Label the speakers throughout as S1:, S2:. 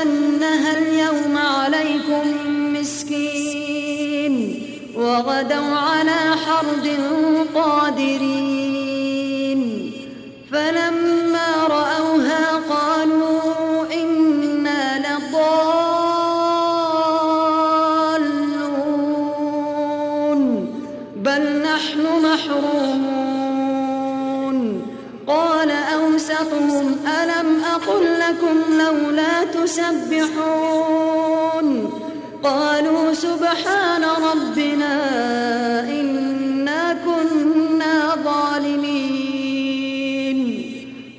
S1: يدخلنها اليوم عليكم مسكين وغدوا على حرد قادرين. لولا تسبحون. قالوا سبحان ربنا إنا كنا ظالمين.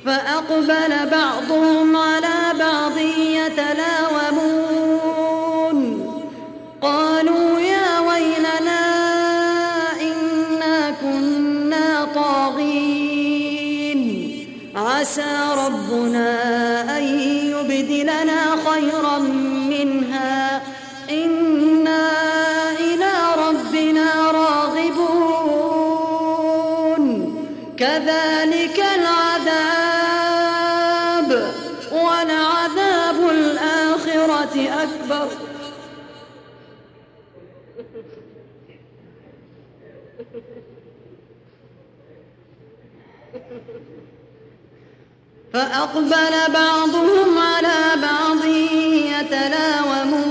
S1: فأقبل بعضهم على بعض يتلاومون. قالوا يا ويلنا إنا كنا طاغين. عسى خيرا منها. إنا إلى ربنا راغبون. كذلك العذاب ولعذاب الآخرة أكبر. فأقبل بعضهم على بعض يتلاومون.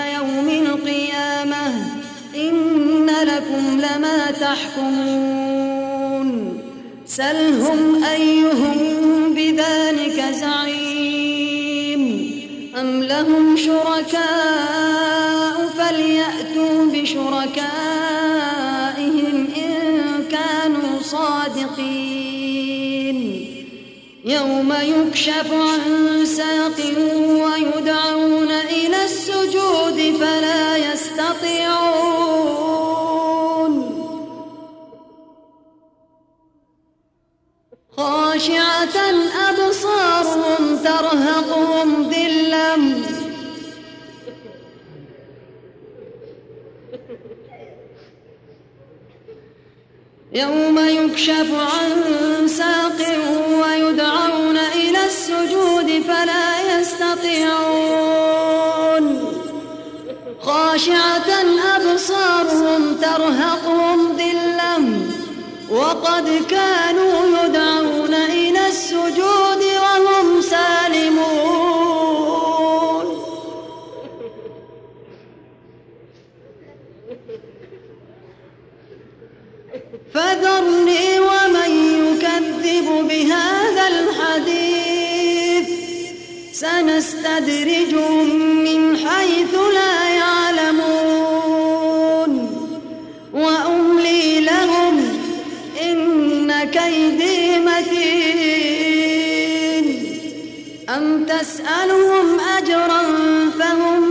S1: لكم لما تحكمون. سلهم أيهم بذلك زعيم. أم لهم شركاء فليأتوا بشركائهم إن كانوا صادقين. يوم يكشف عن ساق ويدعون إلى السجود فلا يستطيعون خاشعة أبصارهم ترهقهم ذلة. يوم يكشف عن ساق ويدعون إلى السجود فلا يستطيعون. خاشعة أبصارهم ترهقهم ذلة. وقد كانوا يدعون الحديث. سنستدرجهم من حيث لا يعلمون. وأملي لهم إن كيدي متين. أم تسألهم أجرا فهم